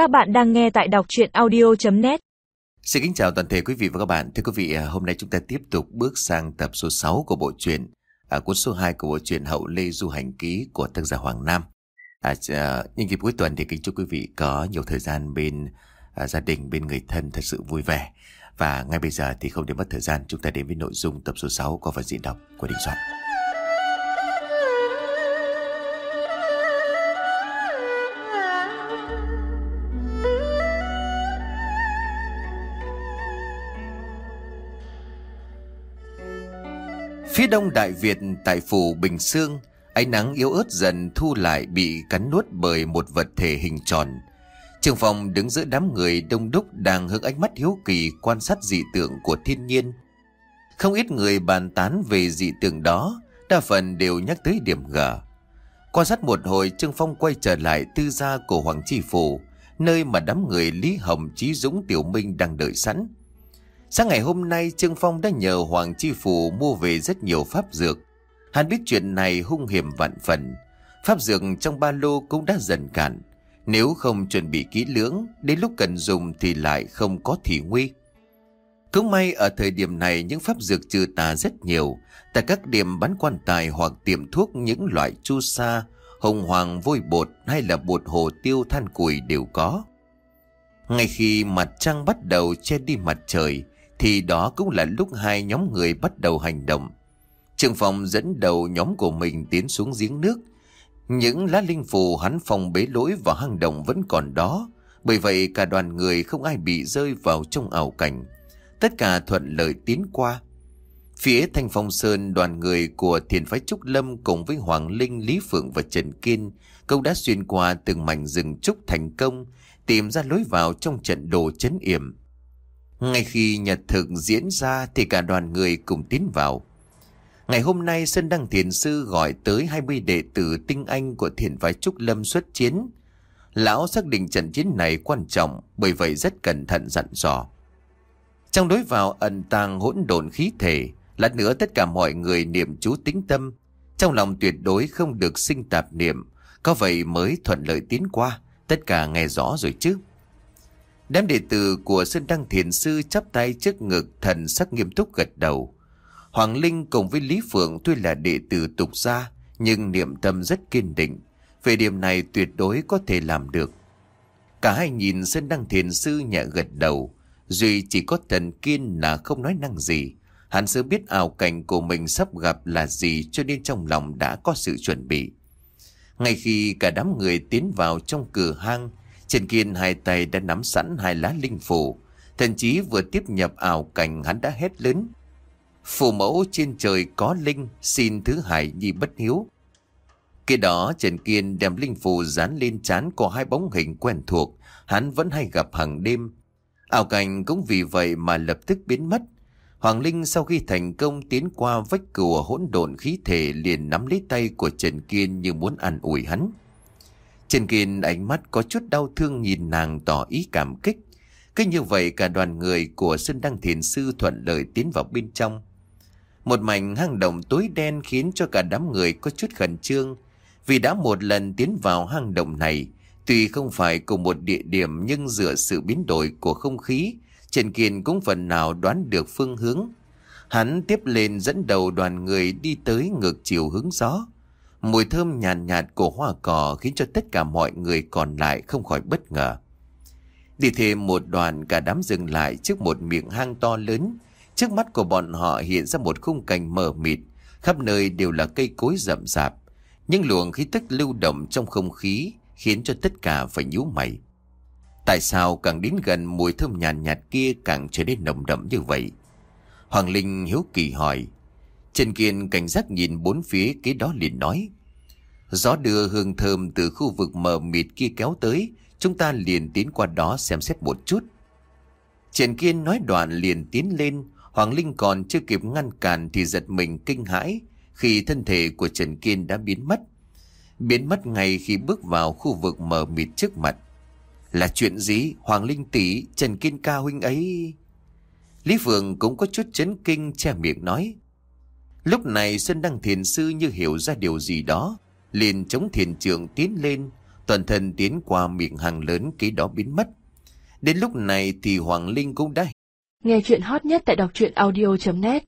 Các bạn đang nghe tại đọc chuyện audio.net Xin kính chào toàn thể quý vị và các bạn. Thưa quý vị, à, hôm nay chúng ta tiếp tục bước sang tập số 6 của bộ truyện, à, cuốn số 2 của bộ truyện Hậu Lê Du Hành Ký của tác giả Hoàng Nam. À, à, nhân dịp cuối tuần thì kính chúc quý vị có nhiều thời gian bên à, gia đình, bên người thân thật sự vui vẻ. Và ngay bây giờ thì không để mất thời gian, chúng ta đến với nội dung tập số 6 của phần diễn đọc của Đình Soạn. Phía đông Đại Việt tại phủ Bình Sương, ánh nắng yếu ớt dần thu lại bị cắn nuốt bởi một vật thể hình tròn. Trường phòng đứng giữa đám người đông đúc đang hướng ánh mắt hiếu kỳ quan sát dị tượng của thiên nhiên. Không ít người bàn tán về dị tượng đó, đa phần đều nhắc tới điểm gở. Quan sát một hồi Trương Phong quay trở lại tư gia của Hoàng Chi Phủ, nơi mà đám người Lý Hồng Chí Dũng Tiểu Minh đang đợi sẵn. Sáng ngày hôm nay Trương Phong đã nhờ Hoàng Chi Phủ mua về rất nhiều pháp dược. Hắn biết chuyện này hung hiểm vạn phần. Pháp dược trong ba lô cũng đã dần cạn. Nếu không chuẩn bị kỹ lưỡng, đến lúc cần dùng thì lại không có thị nguy. Cũng may ở thời điểm này những pháp dược trừ tà rất nhiều. Tại các điểm bán quan tài hoặc tiệm thuốc những loại chu sa, hồng hoàng vôi bột hay là bột hồ tiêu than củi đều có. Ngay khi mặt trăng bắt đầu che đi mặt trời, thì đó cũng là lúc hai nhóm người bắt đầu hành động. Trường phòng dẫn đầu nhóm của mình tiến xuống giếng nước. Những lá linh phù hắn phòng bế lối vào hang động vẫn còn đó. Bởi vậy cả đoàn người không ai bị rơi vào trong ảo cảnh. Tất cả thuận lợi tiến qua. Phía Thanh Phong Sơn đoàn người của thiền phái Trúc Lâm cùng với Hoàng Linh, Lý Phượng và Trần Kiên cũng đã xuyên qua từng mảnh rừng trúc thành công tìm ra lối vào trong trận đồ chấn yểm. Ngay khi nhật thực diễn ra thì cả đoàn người cùng tiến vào. Ngày hôm nay Sơn Đăng Thiền Sư gọi tới 20 đệ tử tinh anh của thiền phái Trúc Lâm xuất chiến. Lão xác định trận chiến này quan trọng bởi vậy rất cẩn thận dặn dò. Trong đối vào ẩn tàng hỗn độn khí thể, lát nữa tất cả mọi người niệm chú tính tâm. Trong lòng tuyệt đối không được sinh tạp niệm, có vậy mới thuận lợi tiến qua, tất cả nghe rõ rồi chứ. Đám đệ tử của Sơn Đăng Thiền Sư chắp tay trước ngực thần sắc nghiêm túc gật đầu. Hoàng Linh cùng với Lý Phượng tuy là đệ tử tục gia, nhưng niệm tâm rất kiên định. Về điểm này tuyệt đối có thể làm được. Cả hai nhìn Sơn Đăng Thiền Sư nhẹ gật đầu. Duy chỉ có thần kiên là không nói năng gì. Hắn sớm biết ảo cảnh của mình sắp gặp là gì cho nên trong lòng đã có sự chuẩn bị. Ngay khi cả đám người tiến vào trong cửa hang, Trần Kiên hai tay đã nắm sẵn hai lá linh phù. Thần chí vừa tiếp nhập ảo cảnh hắn đã hét lớn. Phù mẫu trên trời có linh, xin thứ hải nhi bất hiếu. Khi đó Trần Kiên đem linh phù dán lên trán có hai bóng hình quen thuộc, hắn vẫn hay gặp hàng đêm. Ảo cảnh cũng vì vậy mà lập tức biến mất. Hoàng Linh sau khi thành công tiến qua vách cửa hỗn độn khí thể liền nắm lấy tay của Trần Kiên như muốn ăn ủi hắn. Trần Kiên ánh mắt có chút đau thương nhìn nàng tỏ ý cảm kích. Cứ như vậy cả đoàn người của Sơn Đăng Thiền Sư thuận lợi tiến vào bên trong. Một mảnh hang động tối đen khiến cho cả đám người có chút khẩn trương. Vì đã một lần tiến vào hang động này, tuy không phải cùng một địa điểm nhưng dựa sự biến đổi của không khí, Trần Kiên cũng phần nào đoán được phương hướng. Hắn tiếp lên dẫn đầu đoàn người đi tới ngược chiều hướng gió. Mùi thơm nhàn nhạt, nhạt của hoa cỏ khiến cho tất cả mọi người còn lại không khỏi bất ngờ. Đi thêm một đoàn cả đám dừng lại trước một miệng hang to lớn. Trước mắt của bọn họ hiện ra một khung cảnh mờ mịt, khắp nơi đều là cây cối rậm rạp. Nhưng luồng khí tức lưu động trong không khí khiến cho tất cả phải nhíu mày. Tại sao càng đến gần mùi thơm nhàn nhạt, nhạt kia càng trở nên nồng đậm như vậy? Hoàng Linh hiếu kỳ hỏi. Trần Kiên cảnh giác nhìn bốn phía kế đó liền nói. Gió đưa hương thơm từ khu vực mờ mịt kia kéo tới, chúng ta liền tiến qua đó xem xét một chút. Trần Kiên nói đoạn liền tiến lên, Hoàng Linh còn chưa kịp ngăn cản thì giật mình kinh hãi khi thân thể của Trần Kiên đã biến mất. Biến mất ngay khi bước vào khu vực mờ mịt trước mặt. Là chuyện gì Hoàng Linh tỷ Trần Kiên ca huynh ấy... Lý Phượng cũng có chút chấn kinh che miệng nói. Lúc này Sơn Đăng Thiền Sư như hiểu ra điều gì đó, liền chống thiền trường tiến lên, Toàn thân tiến qua miệng hàng lớn kế đó biến mất. Đến lúc này thì Hoàng Linh cũng đã Nghe chuyện hot nhất tại đọc truyện audio.net